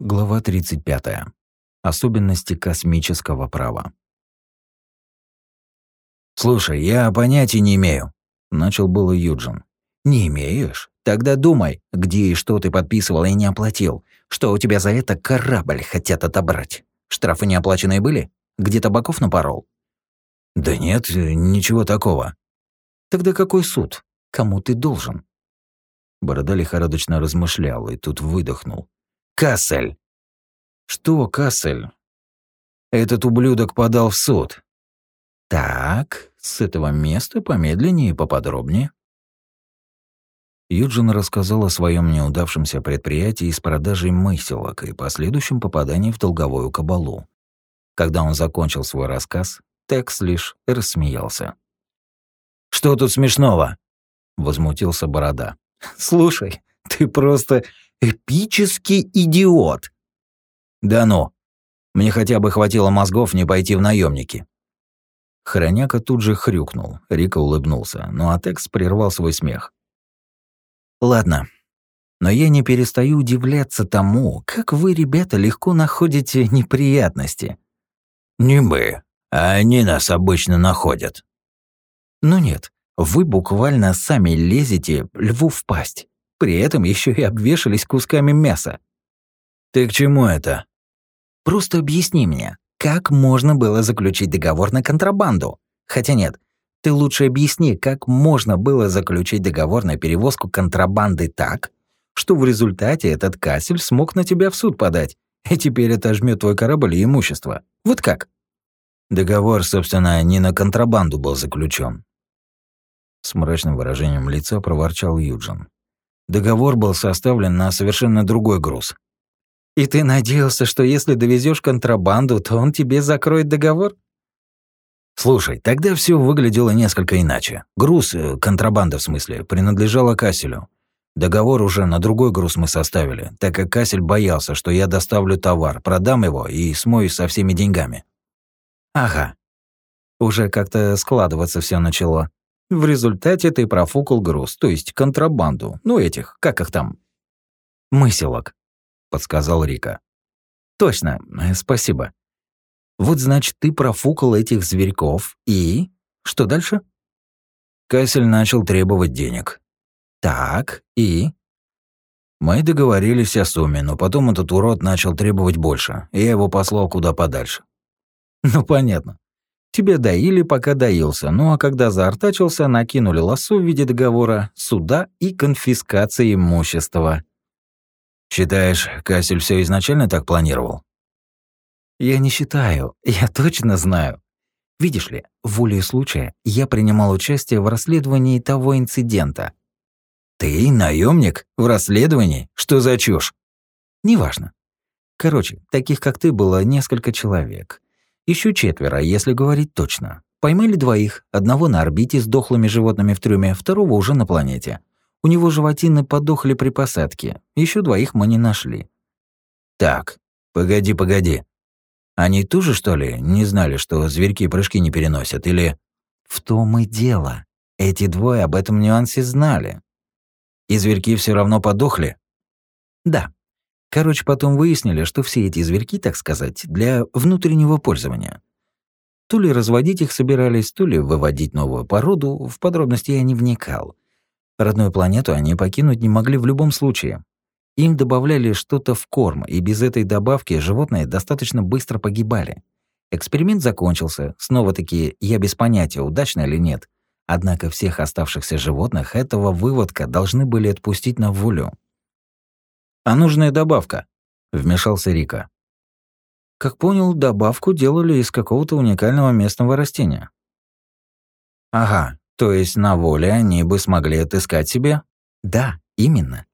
Глава 35. Особенности космического права. «Слушай, я понятия не имею», — начал было Юджин. «Не имеешь? Тогда думай, где и что ты подписывал и не оплатил. Что у тебя за это корабль хотят отобрать? Штрафы неоплаченные были? Где табаков напорол?» «Да нет, ничего такого». «Тогда какой суд? Кому ты должен?» Борода лихорадочно размышлял и тут выдохнул. Кассель. Что Кассель? Этот ублюдок подал в суд. Так, с этого места помедленнее и поподробнее. Юджин рассказал о своем неудавшемся предприятии с продажей мыселок и последующем попадании в долговую кабалу. Когда он закончил свой рассказ, Текс лишь рассмеялся. «Что тут смешного?» — возмутился Борода. «Слушай, ты просто Эпический идиот. Да ну. Мне хотя бы хватило мозгов не пойти в наемники. Хроняка тут же хрюкнул. Рика улыбнулся, но Атекс прервал свой смех. «Ладно, но я не перестаю удивляться тому, как вы, ребята, легко находите неприятности». «Не мы, а они нас обычно находят». «Ну нет, вы буквально сами лезете льву в пасть. При этом еще и обвешались кусками мяса. «Ты к чему это?» «Просто объясни мне, как можно было заключить договор на контрабанду? Хотя нет, ты лучше объясни, как можно было заключить договор на перевозку контрабанды так, что в результате этот кассель смог на тебя в суд подать, и теперь это жмет твой корабль и имущество. Вот как?» Договор, собственно, не на контрабанду был заключен. С мрачным выражением лица проворчал Юджин. Договор был составлен на совершенно другой груз. И ты надеялся, что если довезешь контрабанду, то он тебе закроет договор? Слушай, тогда все выглядело несколько иначе. Груз, э, контрабанда в смысле, принадлежала Касселю. Договор уже на другой груз мы составили, так как Кассель боялся, что я доставлю товар, продам его и смоюсь со всеми деньгами. Ага. Уже как-то складываться все начало. В результате ты профукал груз, то есть контрабанду. Ну, этих, как их там? Мыселок, подсказал Рика. Точно, э, спасибо. Вот значит, ты профукал этих зверьков и... Что дальше? Кассель начал требовать денег. Так, и... Мы договорились о сумме, но потом этот урод начал требовать больше, и я его послал куда подальше. Ну, понятно. Тебе доили, пока доился, ну а когда заортачился, накинули лассу в виде договора, суда и конфискации имущества. Считаешь, Кассель все изначально так планировал? Я не считаю, я точно знаю. Видишь ли, волей случая я принимал участие в расследовании того инцидента. Ты наемник в расследовании? Что за чушь? Неважно. Короче, таких как ты было несколько человек. Еще четверо, если говорить точно. Поймали двоих, одного на орбите с дохлыми животными в трюме, второго уже на планете. У него животины подохли при посадке. Еще двоих мы не нашли. Так, погоди, погоди. Они тоже, что ли, не знали, что зверьки прыжки не переносят, или... В том и дело. Эти двое об этом нюансе знали. И зверьки все равно подохли? Да. Короче, потом выяснили, что все эти зверьки, так сказать, для внутреннего пользования. То ли разводить их собирались, то ли выводить новую породу, в подробности я не вникал. Родную планету они покинуть не могли в любом случае. Им добавляли что-то в корм, и без этой добавки животные достаточно быстро погибали. Эксперимент закончился, снова-таки я без понятия, удачно или нет. Однако всех оставшихся животных этого выводка должны были отпустить на волю. «А нужная добавка?» — вмешался Рика. Как понял, добавку делали из какого-то уникального местного растения. Ага, то есть на воле они бы смогли отыскать себе? Да, именно.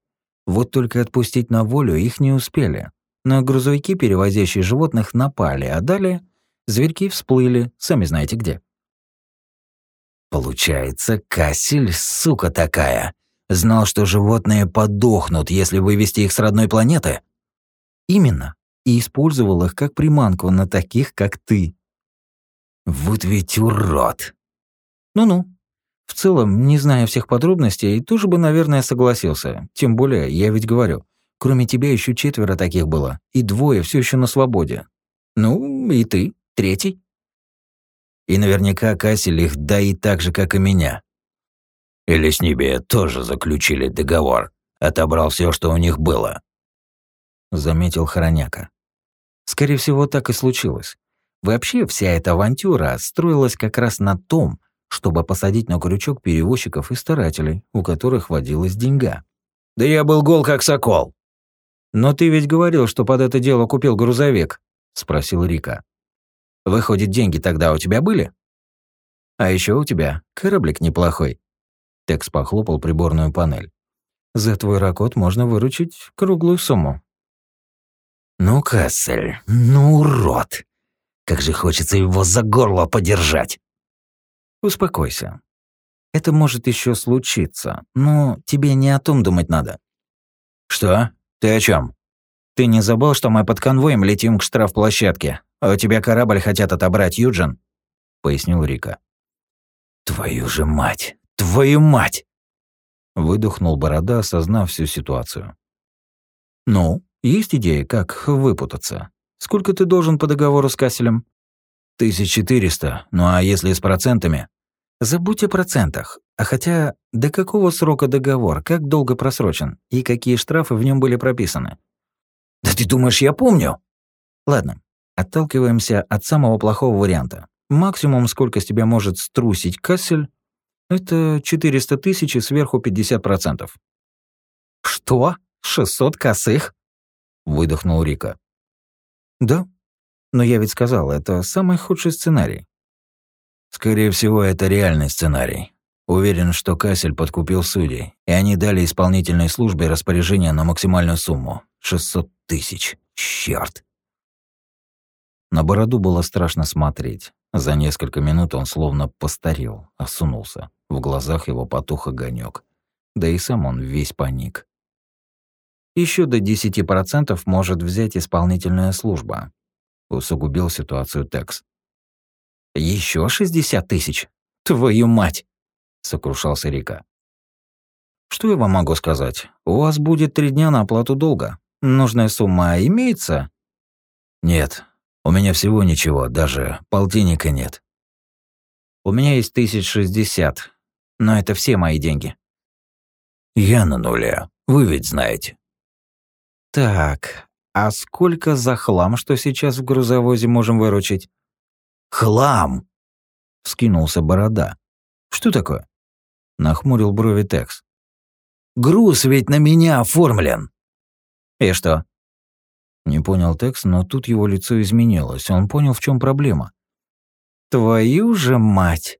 Вот только отпустить на волю их не успели. На грузовики, перевозящие животных, напали, а далее зверьки всплыли, сами знаете где. Получается, Кассель, сука такая, Знал, что животные подохнут, если вывести их с родной планеты? Именно. И использовал их как приманку на таких, как ты. Вот ведь урод. Ну-ну. В целом, не зная всех подробностей, тоже бы, наверное, согласился. Тем более, я ведь говорю, Кроме тебя еще четверо таких было, и двое все еще на свободе. Ну, и ты, третий. И наверняка Кассель их да и так же, как и меня. Или с ними тоже заключили договор, отобрал все, что у них было. Заметил Хороняка. Скорее всего, так и случилось. Вообще, вся эта авантюра строилась как раз на том, чтобы посадить на крючок перевозчиков и старателей, у которых водилась деньга. «Да я был гол как сокол!» «Но ты ведь говорил, что под это дело купил грузовик», — спросил Рика. «Выходит, деньги тогда у тебя были?» «А еще у тебя кораблик неплохой». Текс похлопал приборную панель. «За твой ракот можно выручить круглую сумму». «Ну, Кассель, ну, урод! Как же хочется его за горло подержать!» Успокойся. Это может еще случиться, но тебе не о том думать надо. Что? Ты о чем? Ты не забыл, что мы под конвоем летим к штрафплощадке, а у тебя корабль хотят отобрать, Юджин? Пояснил Рика. Твою же мать! Твою мать! Выдохнул Борода, осознав всю ситуацию. Ну, есть идея, как выпутаться? Сколько ты должен по договору с Касселем? Тысяч четыреста. Ну а если с процентами? Забудь о процентах. А хотя, до какого срока договор, как долго просрочен и какие штрафы в нем были прописаны? Да ты думаешь, я помню? Ладно, отталкиваемся от самого плохого варианта. Максимум, сколько с тебя может струсить кассель, это 400 тысяч и сверху 50%. «Что? 600 косых?» — выдохнул Рика. «Да. Но я ведь сказал, это самый худший сценарий. Скорее всего, это реальный сценарий. Уверен, что Кассель подкупил судей, и они дали исполнительной службе распоряжение на максимальную сумму — 600 тысяч. Чёрт. На бороду было страшно смотреть. За несколько минут он словно постарел, осунулся. В глазах его потух огонек. Да и сам он весь паник. Еще до 10% может взять исполнительная служба. Усугубил ситуацию Текс. Еще шестьдесят тысяч? Твою мать!» — сокрушался Рика. «Что я вам могу сказать? У вас будет три дня на оплату долга. Нужная сумма имеется?» «Нет, у меня всего ничего, даже полтинника нет». «У меня есть тысяч шестьдесят, но это все мои деньги». «Я на нуле, вы ведь знаете». «Так, а сколько за хлам, что сейчас в грузовозе можем выручить?» Хлам!» — вскинулся Борода. «Что такое?» — нахмурил брови Текс. «Груз ведь на меня оформлен!» «И что?» Не понял Текс, но тут его лицо изменилось. Он понял, в чем проблема. «Твою же мать!»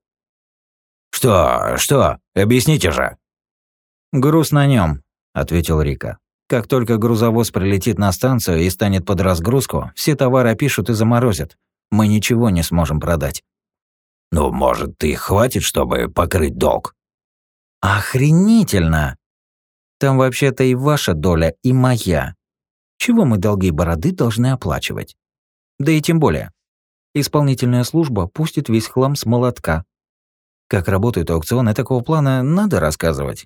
«Что? Что? Объясните же!» «Груз на нем, ответил Рика. «Как только грузовоз прилетит на станцию и станет под разгрузку, все товары опишут и заморозят мы ничего не сможем продать. Ну, может, и хватит, чтобы покрыть долг? Охренительно! Там вообще-то и ваша доля, и моя. Чего мы долги бороды должны оплачивать? Да и тем более. Исполнительная служба пустит весь хлам с молотка. Как работают аукционы такого плана, надо рассказывать.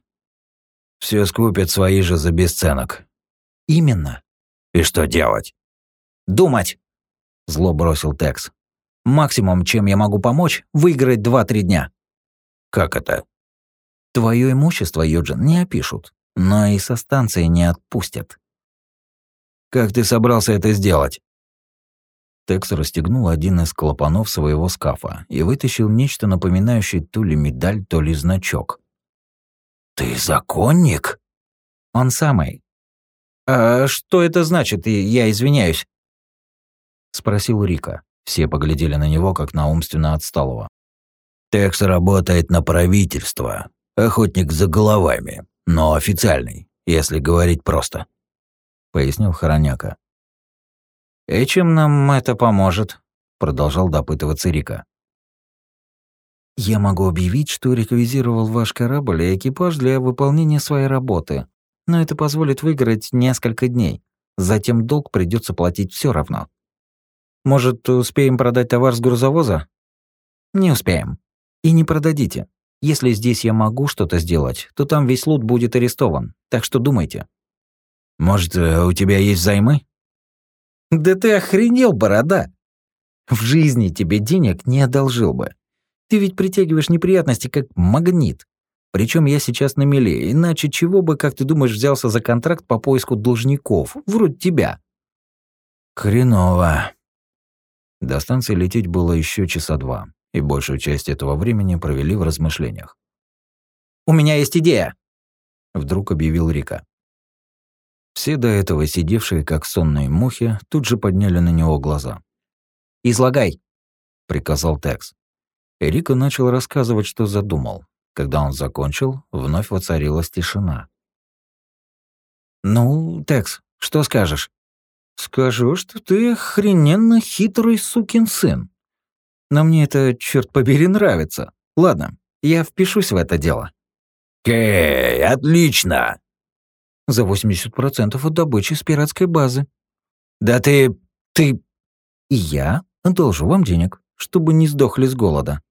Все скупят свои же за бесценок. Именно. И что делать? Думать. Зло бросил Текс. Максимум, чем я могу помочь, выиграть два-три дня. Как это? Твое имущество, Юджин, не опишут, но и со станции не отпустят. Как ты собрался это сделать? Текс расстегнул один из клапанов своего скафа и вытащил нечто напоминающее то ли медаль, то ли значок. «Ты законник?» «Он самый». «А что это значит? Я извиняюсь». — спросил Рика. Все поглядели на него, как на умственно отсталого. «Текс работает на правительство. Охотник за головами, но официальный, если говорить просто», — пояснил Хороняка. «И чем нам это поможет?» — продолжал допытываться Рика. «Я могу объявить, что реквизировал ваш корабль и экипаж для выполнения своей работы, но это позволит выиграть несколько дней. Затем долг придется платить все равно. Может, успеем продать товар с грузовоза? Не успеем. И не продадите. Если здесь я могу что-то сделать, то там весь лут будет арестован. Так что думайте. Может, э, у тебя есть займы? Да ты охренел, борода! В жизни тебе денег не одолжил бы. Ты ведь притягиваешь неприятности как магнит. Причем я сейчас на меле, иначе чего бы, как ты думаешь, взялся за контракт по поиску должников, вроде тебя? Хреново. До станции лететь было еще часа два, и большую часть этого времени провели в размышлениях. «У меня есть идея!» — вдруг объявил Рика. Все до этого сидевшие, как сонные мухи, тут же подняли на него глаза. «Излагай», — приказал Текс. Рика начал рассказывать, что задумал. Когда он закончил, вновь воцарилась тишина. «Ну, Текс, что скажешь?» «Скажу, что ты охрененно хитрый сукин сын. Но мне это, черт побери, нравится. Ладно, я впишусь в это дело». «Кей, отлично!» «За 80% от добычи с пиратской базы». «Да ты... ты...» «И я одолжу вам денег, чтобы не сдохли с голода».